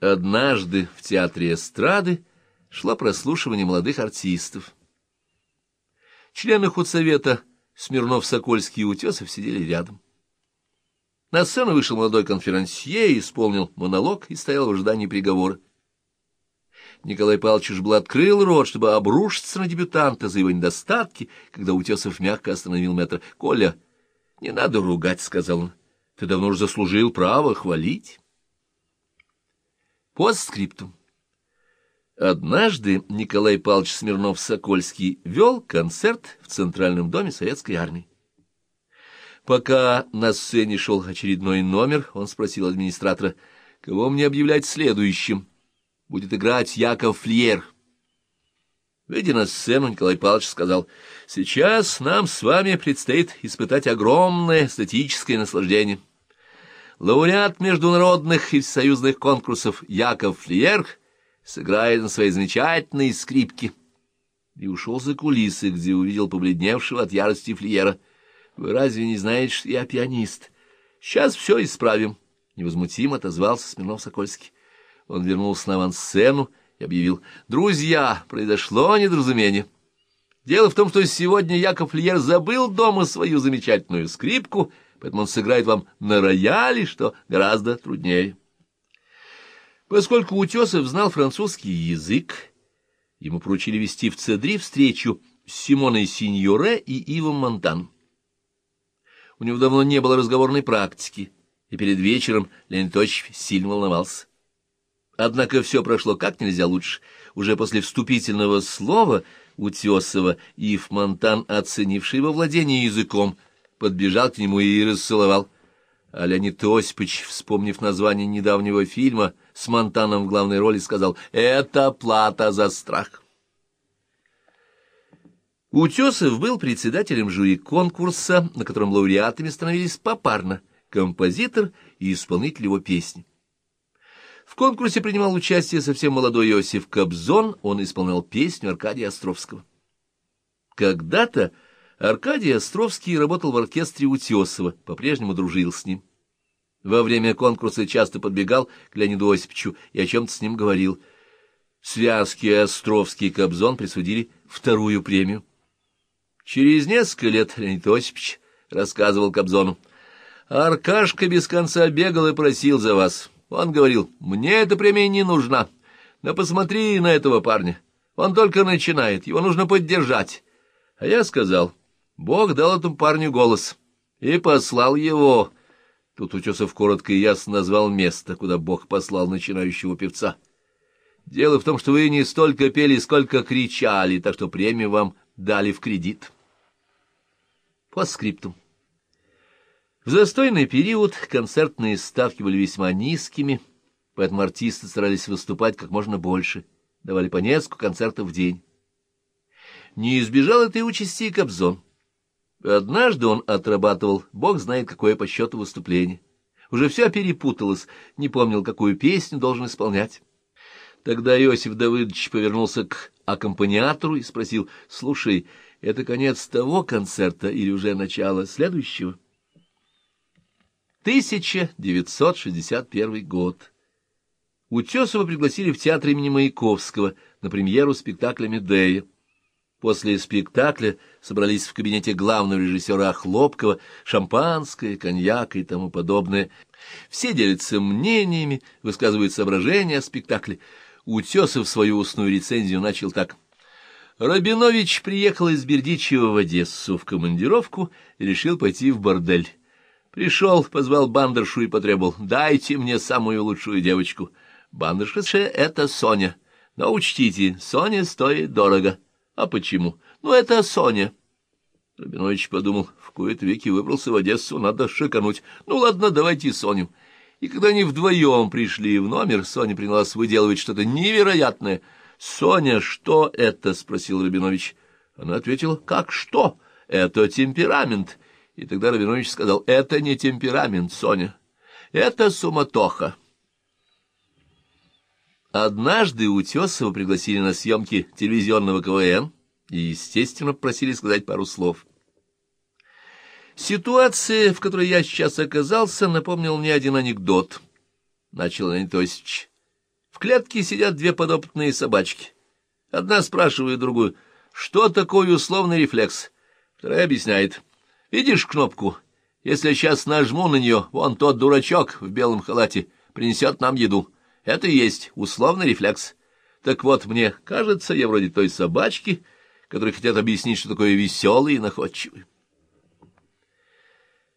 Однажды в театре эстрады шло прослушивание молодых артистов. Члены худсовета Смирнов-Сокольский и Утесов сидели рядом. На сцену вышел молодой конферансье, исполнил монолог и стоял в ожидании приговора. Николай Павлович уж был открыл рот, чтобы обрушиться на дебютанта за его недостатки, когда Утесов мягко остановил мэтра. — Коля, не надо ругать, — сказал он. — Ты давно уже заслужил право хвалить. Постскриптум. Однажды Николай Павлович Смирнов-Сокольский вел концерт в Центральном доме Советской Армии. Пока на сцене шел очередной номер, он спросил администратора, кого мне объявлять следующим будет играть Яков Фльер. Выйдя на сцену, Николай Павлович сказал, «Сейчас нам с вами предстоит испытать огромное эстетическое наслаждение. Лауреат международных и союзных конкурсов Яков Флиер сыграет на своей замечательной скрипке». И ушел за кулисы, где увидел побледневшего от ярости Флиера. «Вы разве не знаете, что я пианист? Сейчас все исправим», — невозмутимо отозвался Смирнов-Сокольский. Он вернулся на авансцену и объявил, «Друзья, произошло недоразумение. Дело в том, что сегодня Яков Льер забыл дома свою замечательную скрипку, поэтому он сыграет вам на рояле, что гораздо труднее». Поскольку Утесов знал французский язык, ему поручили вести в Цедри встречу с Симоной Синьоре и Ивом Монтан. У него давно не было разговорной практики, и перед вечером Леонид Ильич сильно волновался. Однако все прошло как нельзя лучше. Уже после вступительного слова Утесова Ив Монтан, оценивший его владение языком, подбежал к нему и расцеловал. А Леонид Осипович, вспомнив название недавнего фильма с Монтаном в главной роли, сказал «Это плата за страх». Утесов был председателем жюри конкурса, на котором лауреатами становились попарно композитор и исполнитель его песни. В конкурсе принимал участие совсем молодой Иосиф Кобзон, он исполнял песню Аркадия Островского. Когда-то Аркадий Островский работал в оркестре Утесова, по-прежнему дружил с ним. Во время конкурса часто подбегал к Леониду Осиповичу и о чем-то с ним говорил. Связки Островский и Кобзон присудили вторую премию. Через несколько лет Леонид Осипович рассказывал Кобзону. «Аркашка без конца бегал и просил за вас». Он говорил, мне эта премия не нужна, но посмотри на этого парня. Он только начинает, его нужно поддержать. А я сказал, Бог дал этому парню голос и послал его. Тут Утесов коротко и ясно назвал место, куда Бог послал начинающего певца. Дело в том, что вы не столько пели, сколько кричали, так что премию вам дали в кредит. По скриптум. В застойный период концертные ставки были весьма низкими, поэтому артисты старались выступать как можно больше, давали по несколько концертов в день. Не избежал этой участи и Кобзон. Однажды он отрабатывал, бог знает какое по счету выступление. Уже все перепуталось, не помнил, какую песню должен исполнять. Тогда Иосиф Давыдович повернулся к аккомпаниатору и спросил, «Слушай, это конец того концерта или уже начало следующего?» 1961 год. Утесова пригласили в театр имени Маяковского на премьеру спектакля «Медея». После спектакля собрались в кабинете главного режиссера Хлопкова шампанское, коньяк и тому подобное. Все делятся мнениями, высказывают соображения о спектакле. Утесов свою устную рецензию начал так. Рабинович приехал из Бердичева в Одессу в командировку и решил пойти в бордель. Пришел, позвал бандершу и потребовал, дайте мне самую лучшую девочку. Бандерша — это Соня. Но учтите, Соня стоит дорого. А почему? Ну, это Соня. Рабинович подумал, в кои-то веки выбрался в Одессу, надо шикануть. Ну, ладно, давайте Соню. И когда они вдвоем пришли в номер, Соня принялась выделывать что-то невероятное. — Соня, что это? — спросил Рабинович. Она ответила, — как что? Это темперамент. И тогда Рабинович сказал, это не темперамент, Соня, это суматоха. Однажды Утесова пригласили на съемки телевизионного КВН и, естественно, просили сказать пару слов. Ситуация, в которой я сейчас оказался, напомнил мне один анекдот. Начал Леонид Осипович. В клетке сидят две подопытные собачки. Одна спрашивает другую, что такое условный рефлекс. Вторая объясняет. Видишь кнопку? Если я сейчас нажму на нее, вон тот дурачок в белом халате принесет нам еду. Это и есть условный рефлекс. Так вот, мне кажется, я вроде той собачки, которые хотят объяснить, что такое веселый и находчивый.